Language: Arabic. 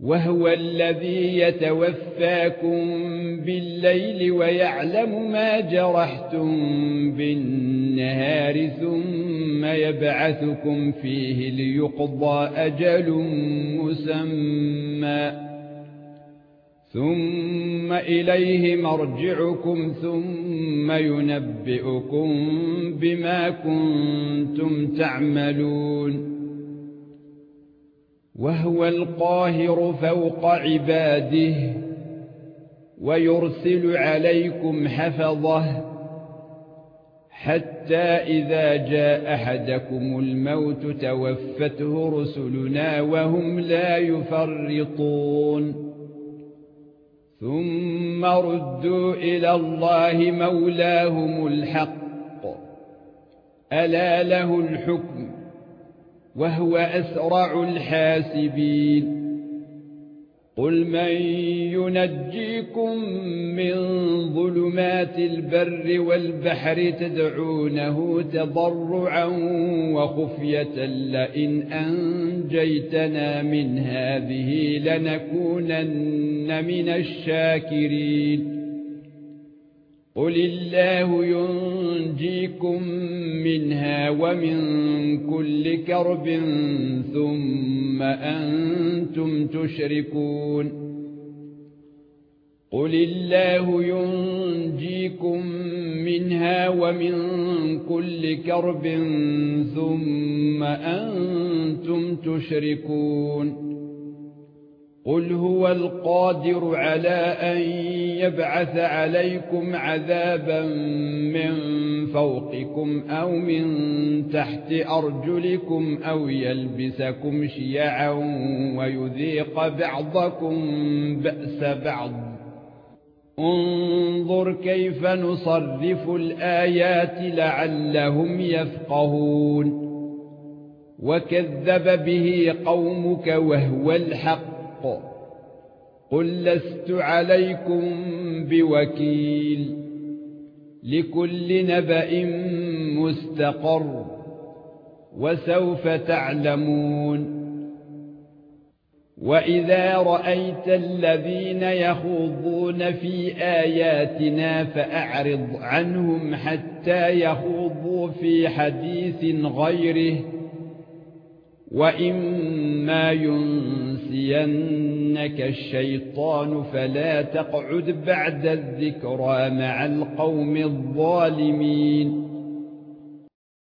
وهو الذي يتوفاكم بالليل ويعلم ما جرحتم بالنهار ثم يبعثكم فيه ليقضى أجل مسمى. ثم إليه مرجعكم ثم ينبئكم بما كنتم تعملون. وهو القاهر فوق عباده ويرسل عليكم حفظه حتى إذا جاء أحدكم الموت توفته رسلنا وهم لا يفرطون. ثم ردوا إلى الله مولاهم الحق. ألا له الحكم؟ وهو أسرع الحاسبين. قل من ينجيكم من ظلمات البر والبحر تدعونه تضرعا وخفية لئن أنجيتنا من هذه لنكونن من الشاكرين. قل الله ينجيكم منها ومن كل كرب ثم أنتم تشركون قل الله ينجيكم منها ومن كل كرب ثم أنتم تشركون قل هو القادر على ان يبعث عليكم عذابا من فوقكم أو من تحت ارجلكم أو يلبسكم شيعا ويذيق بعضكم باس بعض. انظر كيف نصرف الايات لعلهم يفقهون. وكذب به قومك وهو الحق. قل لست عليكم بوكيل لكل نبأ مستقر وسوف تعلمون. وإذا رأيت الذين يخوضون في آياتنا فأعرض عنهم حتى يخوضوا في حديث غيره. وإما ينسينك الشيطان فلا تقعد بعد الذكرى مع القوم الظالمين.